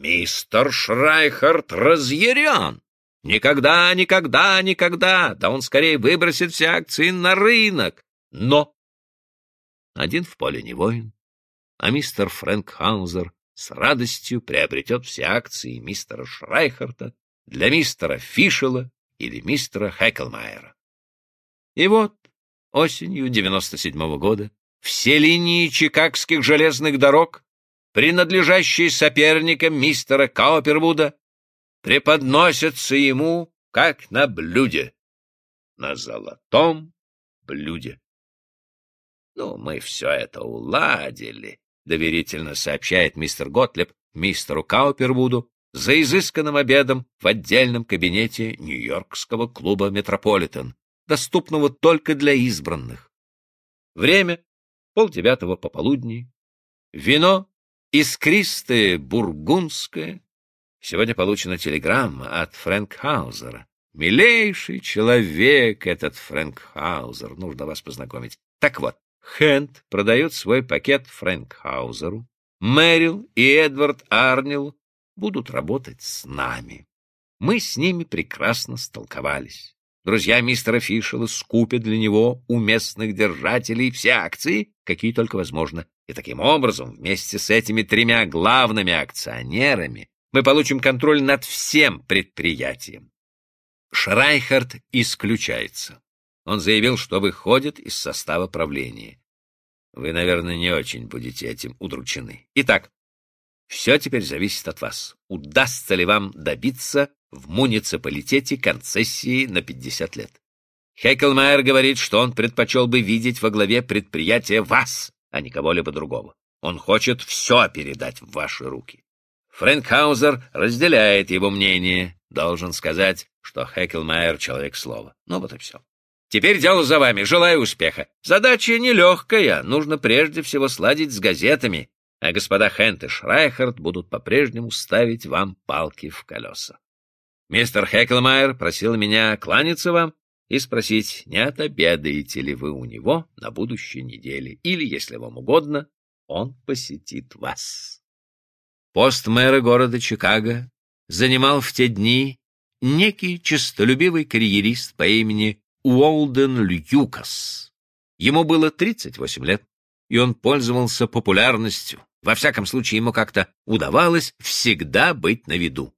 Мистер Шрайхарт разъярен. Никогда, никогда, никогда. Да он скорее выбросит все акции на рынок. Но один в поле не воин, а мистер Фрэнк Хаузер с радостью приобретет все акции мистера Шрайхарта для мистера Фишела или мистера Хеккельмайера. И вот осенью 97 -го года все линии чикагских железных дорог, принадлежащие соперникам мистера Каупервуда, преподносятся ему как на блюде, на золотом блюде. Ну, мы все это уладили, — доверительно сообщает мистер Готлеб мистеру Каупервуду за изысканным обедом в отдельном кабинете Нью-Йоркского клуба «Метрополитен», доступного только для избранных. Время — полдевятого пополудни. Вино искристое, бургундское. Сегодня получена телеграмма от Фрэнк Хаузера. Милейший человек этот Фрэнк Хаузер, нужно вас познакомить. Так вот, Хэнд продает свой пакет Фрэнк Хаузеру. Мэрил и Эдвард Арнил будут работать с нами. Мы с ними прекрасно столковались. Друзья мистера Фишела скупят для него у местных держателей все акции, какие только возможно. И таким образом, вместе с этими тремя главными акционерами, мы получим контроль над всем предприятием. Шрайхард исключается. Он заявил, что выходит из состава правления. Вы, наверное, не очень будете этим удручены. Итак, все теперь зависит от вас. Удастся ли вам добиться в муниципалитете концессии на 50 лет? Хекелмайер говорит, что он предпочел бы видеть во главе предприятия вас, а не кого-либо другого. Он хочет все передать в ваши руки. Фрэнк Хаузер разделяет его мнение. Должен сказать, что Хекелмайер — человек слова. Ну вот и все. Теперь дело за вами. Желаю успеха. Задача нелегкая. Нужно прежде всего сладить с газетами, а господа Хент и Шрайхард будут по-прежнему ставить вам палки в колеса. Мистер Хеклмайер просил меня кланяться вам и спросить, не отобедаете ли вы у него на будущей неделе, или, если вам угодно, он посетит вас. Пост мэра города Чикаго занимал в те дни некий честолюбивый карьерист по имени Уолден Льюкас. Ему было 38 лет, и он пользовался популярностью. Во всяком случае, ему как-то удавалось всегда быть на виду.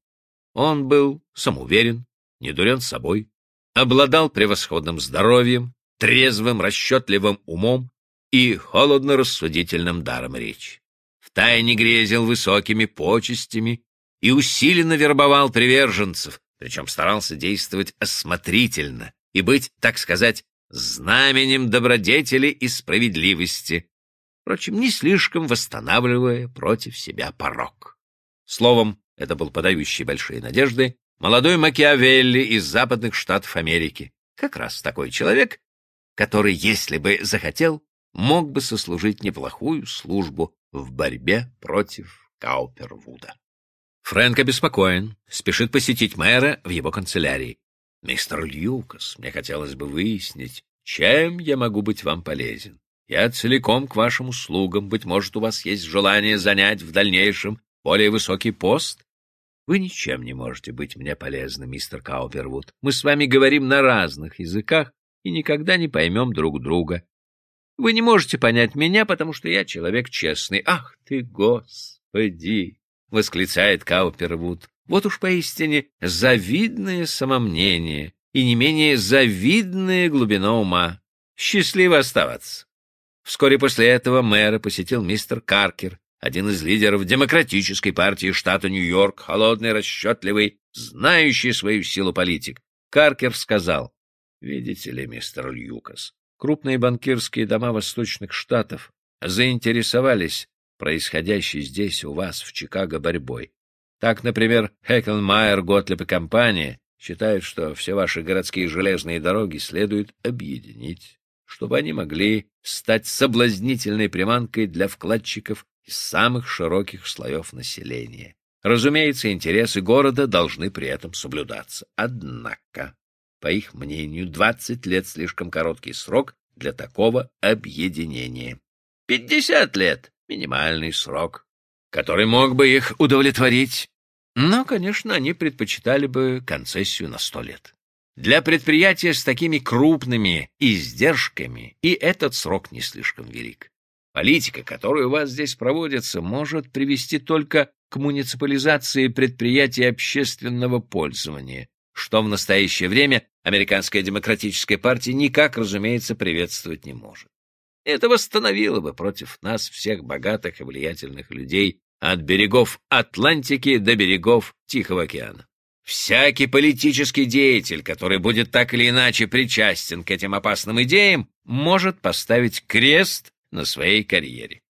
Он был самоуверен, недурен собой, обладал превосходным здоровьем, трезвым, расчетливым умом и холодно-рассудительным даром речи. Втайне грезил высокими почестями и усиленно вербовал приверженцев, причем старался действовать осмотрительно, и быть, так сказать, знаменем добродетели и справедливости, впрочем, не слишком восстанавливая против себя порог. Словом, это был подающий большие надежды, молодой Макиавелли из западных штатов Америки. Как раз такой человек, который, если бы захотел, мог бы сослужить неплохую службу в борьбе против Каупервуда. Фрэнк обеспокоен, спешит посетить мэра в его канцелярии. Мистер Льюкас, мне хотелось бы выяснить, чем я могу быть вам полезен. Я целиком к вашим услугам. Быть может, у вас есть желание занять в дальнейшем более высокий пост? Вы ничем не можете быть мне полезны, мистер Каупервуд. Мы с вами говорим на разных языках и никогда не поймем друг друга. Вы не можете понять меня, потому что я человек честный. Ах ты, Господи! — восклицает Каупервуд. Вот уж поистине завидное самомнение и не менее завидная глубина ума. Счастливо оставаться. Вскоре после этого мэра посетил мистер Каркер, один из лидеров демократической партии штата Нью-Йорк, холодный, расчетливый, знающий свою силу политик. Каркер сказал, «Видите ли, мистер Льюкас, крупные банкирские дома восточных штатов заинтересовались происходящей здесь у вас в Чикаго борьбой. Так, например, Хекленмайер, Готлеб и компания считают, что все ваши городские железные дороги следует объединить, чтобы они могли стать соблазнительной приманкой для вкладчиков из самых широких слоев населения. Разумеется, интересы города должны при этом соблюдаться. Однако, по их мнению, 20 лет слишком короткий срок для такого объединения. 50 лет — минимальный срок, который мог бы их удовлетворить. Но, конечно, они предпочитали бы концессию на сто лет. Для предприятия с такими крупными издержками и этот срок не слишком велик. Политика, которая у вас здесь проводится, может привести только к муниципализации предприятий общественного пользования, что в настоящее время Американская демократическая партия никак, разумеется, приветствовать не может. Это восстановило бы против нас всех богатых и влиятельных людей от берегов Атлантики до берегов Тихого океана. Всякий политический деятель, который будет так или иначе причастен к этим опасным идеям, может поставить крест на своей карьере.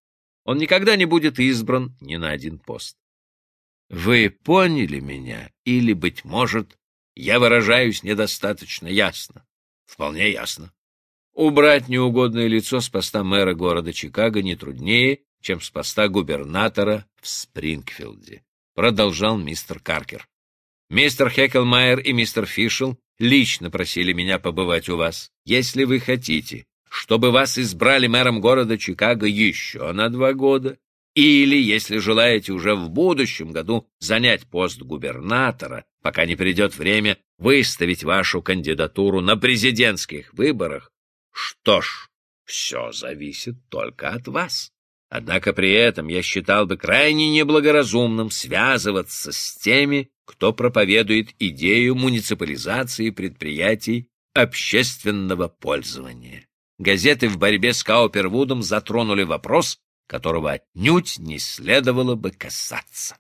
Он никогда не будет избран ни на один пост. Вы поняли меня? Или, быть может, я выражаюсь недостаточно ясно? Вполне ясно. Убрать неугодное лицо с поста мэра города Чикаго не труднее, чем с поста губернатора в Спрингфилде, продолжал мистер Каркер. Мистер Хекелмайер и мистер Фишел лично просили меня побывать у вас. Если вы хотите, чтобы вас избрали мэром города Чикаго еще на два года, или, если желаете уже в будущем году занять пост губернатора, пока не придет время выставить вашу кандидатуру на президентских выборах, что ж, все зависит только от вас. Однако при этом я считал бы крайне неблагоразумным связываться с теми, кто проповедует идею муниципализации предприятий общественного пользования. Газеты в борьбе с Каупервудом затронули вопрос, которого отнюдь не следовало бы касаться.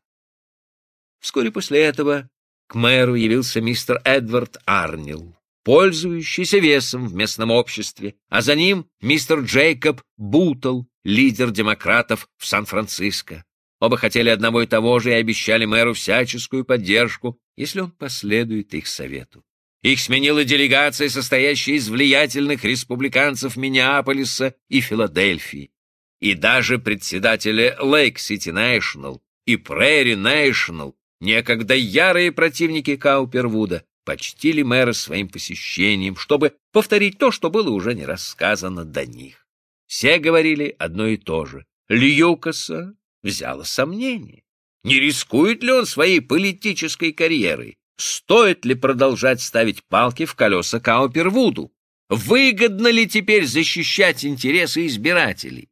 Вскоре после этого к мэру явился мистер Эдвард Арнил, пользующийся весом в местном обществе, а за ним мистер Джейкоб Бутл, лидер демократов в Сан-Франциско. Оба хотели одного и того же и обещали мэру всяческую поддержку, если он последует их совету. Их сменила делегация, состоящая из влиятельных республиканцев Миннеаполиса и Филадельфии. И даже председатели Лейк-Сити Нэшнл и Прairie Нэшнл, некогда ярые противники Каупервуда, почтили мэра своим посещением, чтобы повторить то, что было уже не рассказано до них. Все говорили одно и то же. Льюкаса взяло сомнение. Не рискует ли он своей политической карьерой? Стоит ли продолжать ставить палки в колеса Каупервуду? Выгодно ли теперь защищать интересы избирателей?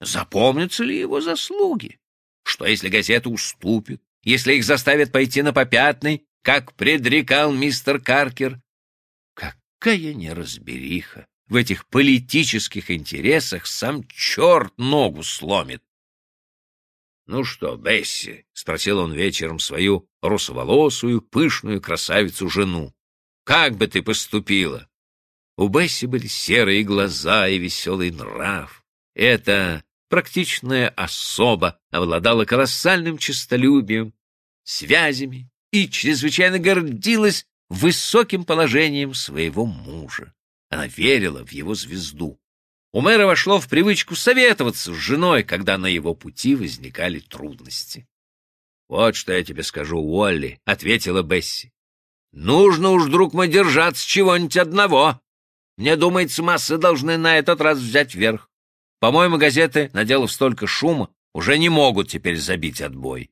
Запомнятся ли его заслуги? Что, если газета уступит? Если их заставят пойти на попятный, как предрекал мистер Каркер? Какая неразбериха! В этих политических интересах сам черт ногу сломит. «Ну что, Бесси?» — спросил он вечером свою русоволосую, пышную красавицу-жену. «Как бы ты поступила?» У Бесси были серые глаза и веселый нрав. Эта практичная особа обладала колоссальным честолюбием, связями и чрезвычайно гордилась высоким положением своего мужа. Она верила в его звезду. У мэра вошло в привычку советоваться с женой, когда на его пути возникали трудности. — Вот что я тебе скажу, Уолли, — ответила Бесси. — Нужно уж, друг мой, держаться чего-нибудь одного. Мне думается, массы должны на этот раз взять верх. По-моему, газеты, наделав столько шума, уже не могут теперь забить отбой.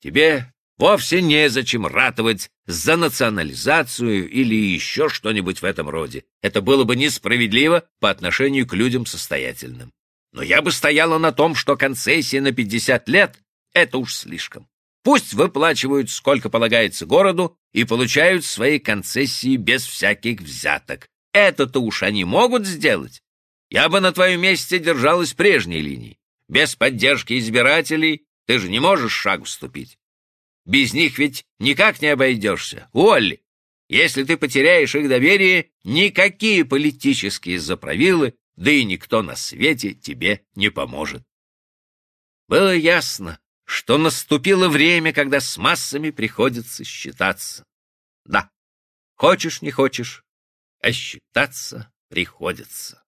Тебе Вовсе незачем ратовать за национализацию или еще что-нибудь в этом роде. Это было бы несправедливо по отношению к людям состоятельным. Но я бы стояла на том, что концессия на 50 лет — это уж слишком. Пусть выплачивают, сколько полагается городу, и получают свои концессии без всяких взяток. Это-то уж они могут сделать. Я бы на твоем месте держалась прежней линии. Без поддержки избирателей ты же не можешь шаг вступить. Без них ведь никак не обойдешься. Уолли, если ты потеряешь их доверие, никакие политические заправилы, да и никто на свете тебе не поможет. Было ясно, что наступило время, когда с массами приходится считаться. Да, хочешь не хочешь, а считаться приходится.